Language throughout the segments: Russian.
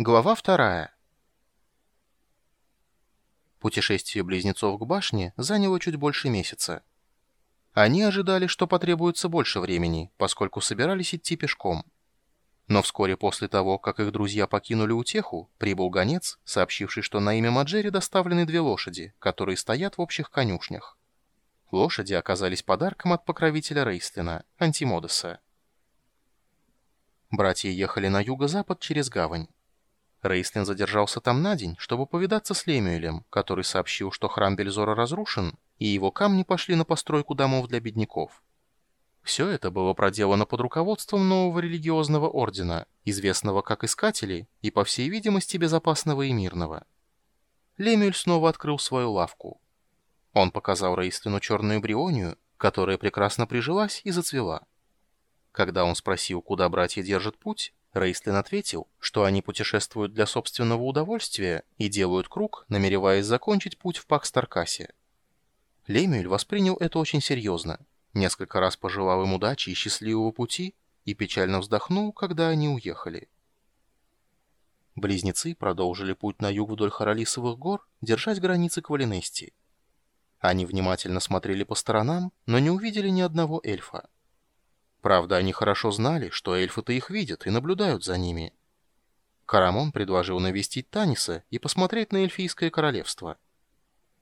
Глава вторая. Путешествие близнецов к башне заняло чуть больше месяца. Они ожидали, что потребуется больше времени, поскольку собирались идти пешком. Но вскоре после того, как их друзья покинули утеху, прибыл гонец, сообщивший, что на имя Маджери доставлены две лошади, которые стоят в общих конюшнях. Лошади оказались подарком от покровителя Рейстлина, Антимодеса. Братья ехали на юго-запад через гавань. Рейслин задержался там на день, чтобы повидаться с Лемюэлем, который сообщил, что храм Бельзора разрушен, и его камни пошли на постройку домов для бедняков. Все это было проделано под руководством нового религиозного ордена, известного как Искатели и, по всей видимости, безопасного и мирного. Лемюэль снова открыл свою лавку. Он показал Рейслину черную брионию, которая прекрасно прижилась и зацвела. Когда он спросил, куда братья держат путь, Рейстлин ответил, что они путешествуют для собственного удовольствия и делают круг, намереваясь закончить путь в Пакстаркасе. Лемюэль воспринял это очень серьезно, несколько раз пожелал им удачи и счастливого пути и печально вздохнул, когда они уехали. Близнецы продолжили путь на юг вдоль Харалисовых гор, держась границы Квалинести. Они внимательно смотрели по сторонам, но не увидели ни одного эльфа. Правда, они хорошо знали, что эльфы-то их видят и наблюдают за ними. Карамон предложил навестить Таниса и посмотреть на эльфийское королевство.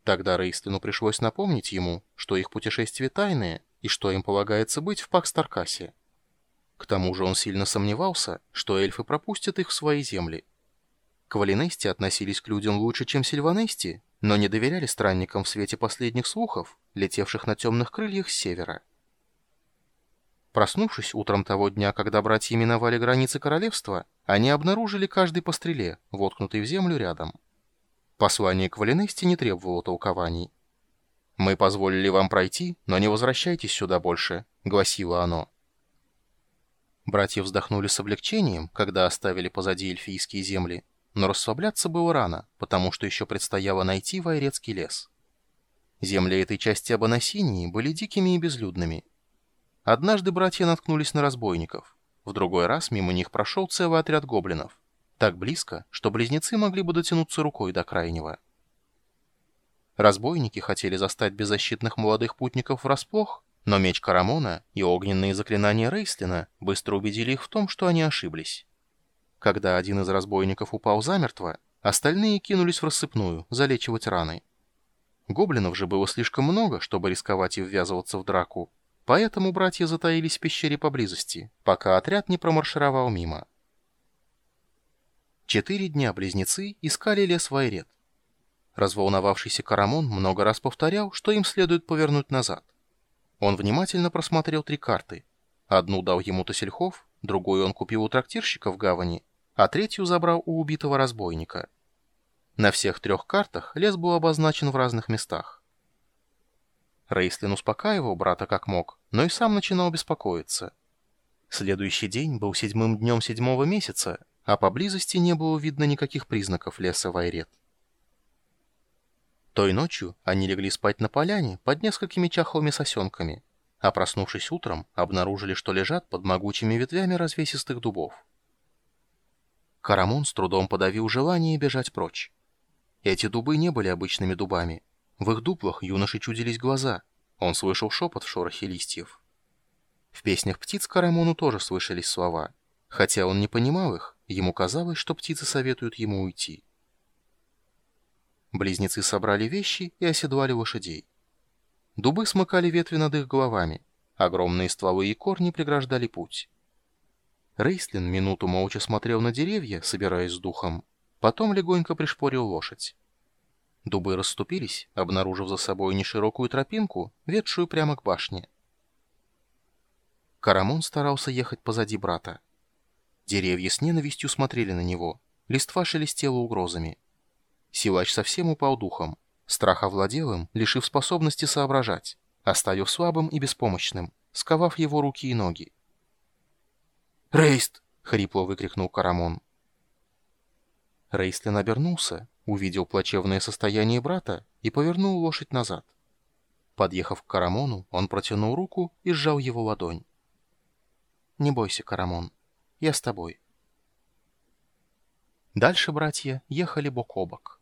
Тогда Рейстлину пришлось напомнить ему, что их путешествие тайное и что им полагается быть в Пакстаркасе. К тому же он сильно сомневался, что эльфы пропустят их в свои земли. Квалинести относились к людям лучше, чем Сильванести, но не доверяли странникам в свете последних слухов, летевших на темных крыльях с севера. Проснувшись утром того дня, когда братья миновали границы королевства, они обнаружили каждый по стреле, воткнутый в землю рядом. Послание к Валинесте не требовало толкований. «Мы позволили вам пройти, но не возвращайтесь сюда больше», — гласило оно. Братья вздохнули с облегчением, когда оставили позади эльфийские земли, но расслабляться было рано, потому что еще предстояло найти Вайрецкий лес. Земли этой части Абанасинии были дикими и безлюдными — Однажды братья наткнулись на разбойников. В другой раз мимо них прошел целый отряд гоблинов. Так близко, что близнецы могли бы дотянуться рукой до крайнего. Разбойники хотели застать беззащитных молодых путников врасплох, но меч Карамона и огненные заклинания Рейслина быстро убедили их в том, что они ошиблись. Когда один из разбойников упал замертво, остальные кинулись в рассыпную, залечивать раны. Гоблинов же было слишком много, чтобы рисковать и ввязываться в драку, Поэтому братья затаились в пещере поблизости, пока отряд не промаршировал мимо. Четыре дня близнецы искали лес Вайрет. Разволновавшийся Карамон много раз повторял, что им следует повернуть назад. Он внимательно просмотрел три карты. Одну дал ему Тосельхов, другую он купил у трактирщика в гавани, а третью забрал у убитого разбойника. На всех трех картах лес был обозначен в разных местах. Рейслин успокаивал брата как мог, но и сам начинал беспокоиться. Следующий день был седьмым днем седьмого месяца, а поблизости не было видно никаких признаков леса Вайрет. Той ночью они легли спать на поляне под несколькими чахлыми сосенками, а проснувшись утром, обнаружили, что лежат под могучими ветвями развесистых дубов. Карамон с трудом подавил желание бежать прочь. Эти дубы не были обычными дубами, в их дуплах юноше чудились глаза. Он слышал шепот в шорохе листьев. В песнях птиц Карамону тоже слышались слова. Хотя он не понимал их, ему казалось, что птицы советуют ему уйти. Близнецы собрали вещи и оседлали лошадей. Дубы смыкали ветви над их головами. Огромные стволы и корни преграждали путь. Рейслин минуту молча смотрел на деревья, собираясь с духом. Потом легонько пришпорил лошадь. Дубы расступились, обнаружив за собой неширокую тропинку, ведшую прямо к башне. Карамон старался ехать позади брата. Деревья с ненавистью смотрели на него, листва шелестела угрозами. Силач совсем упал духом. Страх овладел им, лишив способности соображать, оставив слабым и беспомощным, сковав его руки и ноги. «Рейст!» — хрипло выкрикнул Карамон. Рейстлин обернулся увидел плачевное состояние брата и повернул лошадь назад. Подъехав к Карамону, он протянул руку и сжал его ладонь. «Не бойся, Карамон, я с тобой». Дальше братья ехали бок о бок.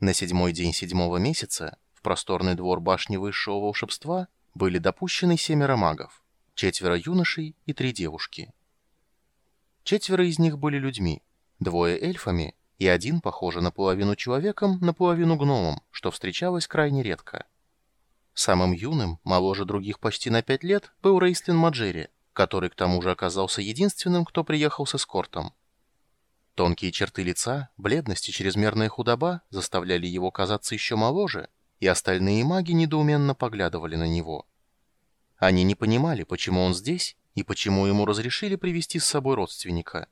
На седьмой день седьмого месяца в просторный двор башни высшего волшебства были допущены семеро магов, четверо юношей и три девушки. Четверо из них были людьми, двое эльфами и один, похоже, наполовину человеком, наполовину гномом, что встречалось крайне редко. Самым юным, моложе других почти на пять лет, был Рейслин Маджери, который к тому же оказался единственным, кто приехал с эскортом. Тонкие черты лица, бледность и чрезмерная худоба заставляли его казаться еще моложе, и остальные маги недоуменно поглядывали на него. Они не понимали, почему он здесь и почему ему разрешили привести с собой родственника.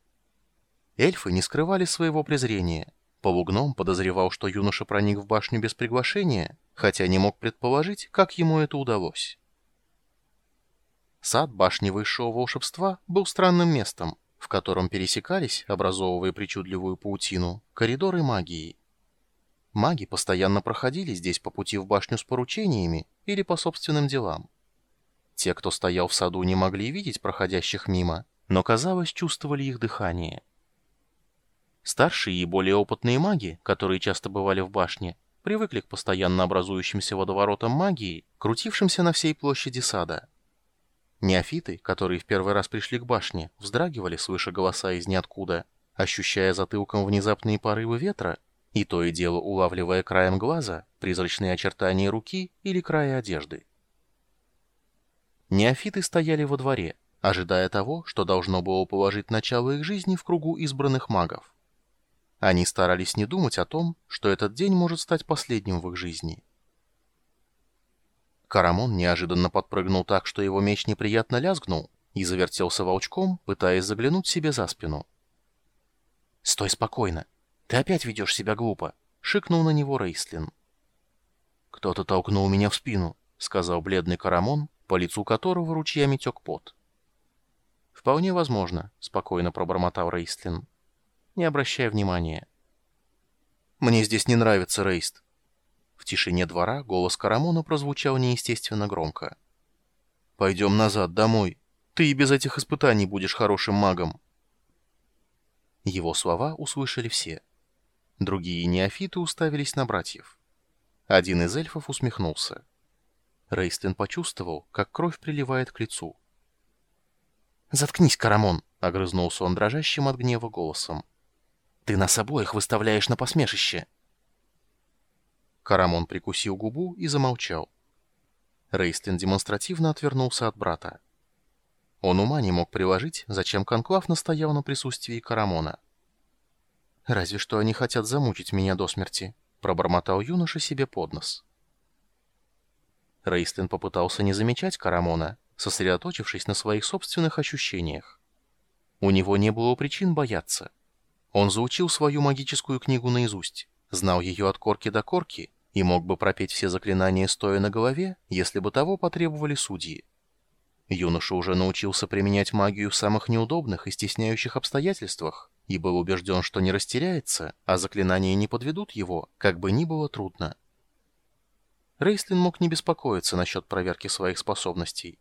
Эльфы не скрывали своего презрения. Полугном подозревал, что юноша проник в башню без приглашения, хотя не мог предположить, как ему это удалось. Сад башни высшего волшебства был странным местом, в котором пересекались, образовывая причудливую паутину, коридоры магии. Маги постоянно проходили здесь по пути в башню с поручениями или по собственным делам. Те, кто стоял в саду, не могли видеть проходящих мимо, но, казалось, чувствовали их дыхание. Старшие и более опытные маги, которые часто бывали в башне, привыкли к постоянно образующимся водоворотам магии, крутившимся на всей площади сада. Неофиты, которые в первый раз пришли к башне, вздрагивали, слыша голоса из ниоткуда, ощущая затылком внезапные порывы ветра, и то и дело улавливая краем глаза призрачные очертания руки или края одежды. Неофиты стояли во дворе, ожидая того, что должно было положить начало их жизни в кругу избранных магов. Они старались не думать о том, что этот день может стать последним в их жизни. Карамон неожиданно подпрыгнул так, что его меч неприятно лязгнул, и завертелся волчком, пытаясь заглянуть себе за спину. «Стой спокойно! Ты опять ведешь себя глупо!» — шикнул на него Рейслин. «Кто-то толкнул меня в спину», — сказал бледный Карамон, по лицу которого ручьями тек пот. «Вполне возможно», — спокойно пробормотал Рейстлин. «Не обращай внимания». «Мне здесь не нравится, Рейст». В тишине двора голос Карамона прозвучал неестественно громко. «Пойдем назад, домой. Ты и без этих испытаний будешь хорошим магом». Его слова услышали все. Другие неофиты уставились на братьев. Один из эльфов усмехнулся. Рейстлин почувствовал, как кровь приливает к лицу. «Заткнись, Карамон!» — огрызнулся он дрожащим от гнева голосом. «Ты нас обоих выставляешь на посмешище!» Карамон прикусил губу и замолчал. Рейстлин демонстративно отвернулся от брата. Он ума не мог приложить, зачем Конклав настоял на присутствии Карамона. «Разве что они хотят замучить меня до смерти», — пробормотал юноша себе под нос. Рейстлин попытался не замечать Карамона, сосредоточившись на своих собственных ощущениях. У него не было причин бояться. Он заучил свою магическую книгу наизусть, знал ее от корки до корки и мог бы пропеть все заклинания стоя на голове, если бы того потребовали судьи. Юноша уже научился применять магию в самых неудобных и стесняющих обстоятельствах и был убежден, что не растеряется, а заклинания не подведут его, как бы ни было трудно. Рейслин мог не беспокоиться насчет проверки своих способностей.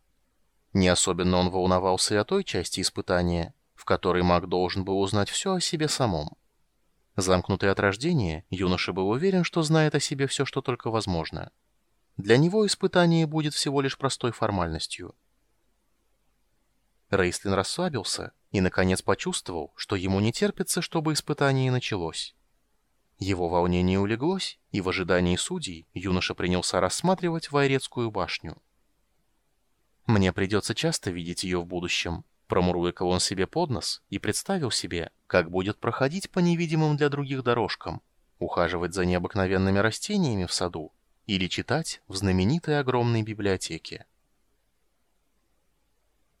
Не особенно он волновался и о той части испытания, в которой маг должен был узнать все о себе самом. Замкнутый от рождения, юноша был уверен, что знает о себе все, что только возможно. Для него испытание будет всего лишь простой формальностью. Рейслин расслабился и, наконец, почувствовал, что ему не терпится, чтобы испытание началось. Его волнение улеглось, и в ожидании судей юноша принялся рассматривать Вайрецкую башню. «Мне придется часто видеть ее в будущем», — промурлыкал он себе под нос и представил себе, как будет проходить по невидимым для других дорожкам, ухаживать за необыкновенными растениями в саду или читать в знаменитой огромной библиотеке.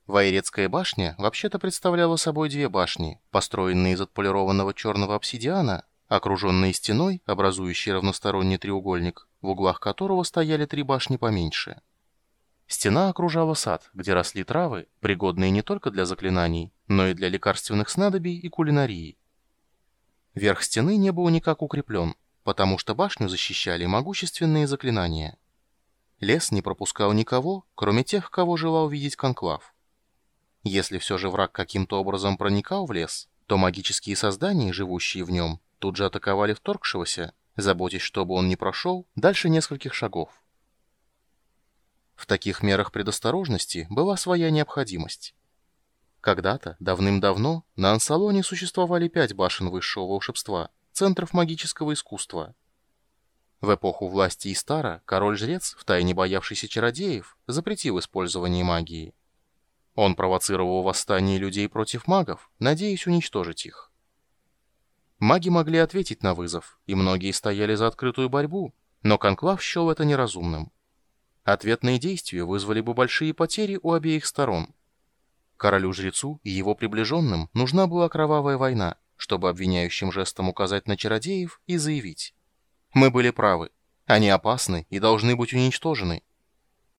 Вайрецкая башня вообще-то представляла собой две башни, построенные из отполированного черного обсидиана окруженные стеной, образующей равносторонний треугольник, в углах которого стояли три башни поменьше. Стена окружала сад, где росли травы, пригодные не только для заклинаний, но и для лекарственных снадобий и кулинарии. Верх стены не был никак укреплен, потому что башню защищали могущественные заклинания. Лес не пропускал никого, кроме тех, кого желал видеть конклав. Если все же враг каким-то образом проникал в лес, то магические создания, живущие в нем, тут же атаковали вторгшегося, заботясь, чтобы он не прошел дальше нескольких шагов. В таких мерах предосторожности была своя необходимость. Когда-то, давным-давно, на Ансалоне существовали пять башен высшего волшебства, центров магического искусства. В эпоху власти Истара король-жрец, втайне боявшийся чародеев, запретил использование магии. Он провоцировал восстание людей против магов, надеясь уничтожить их. Маги могли ответить на вызов, и многие стояли за открытую борьбу, но Конклав счел это неразумным. Ответные действия вызвали бы большие потери у обеих сторон. Королю-жрецу и его приближенным нужна была кровавая война, чтобы обвиняющим жестом указать на чародеев и заявить. Мы были правы. Они опасны и должны быть уничтожены.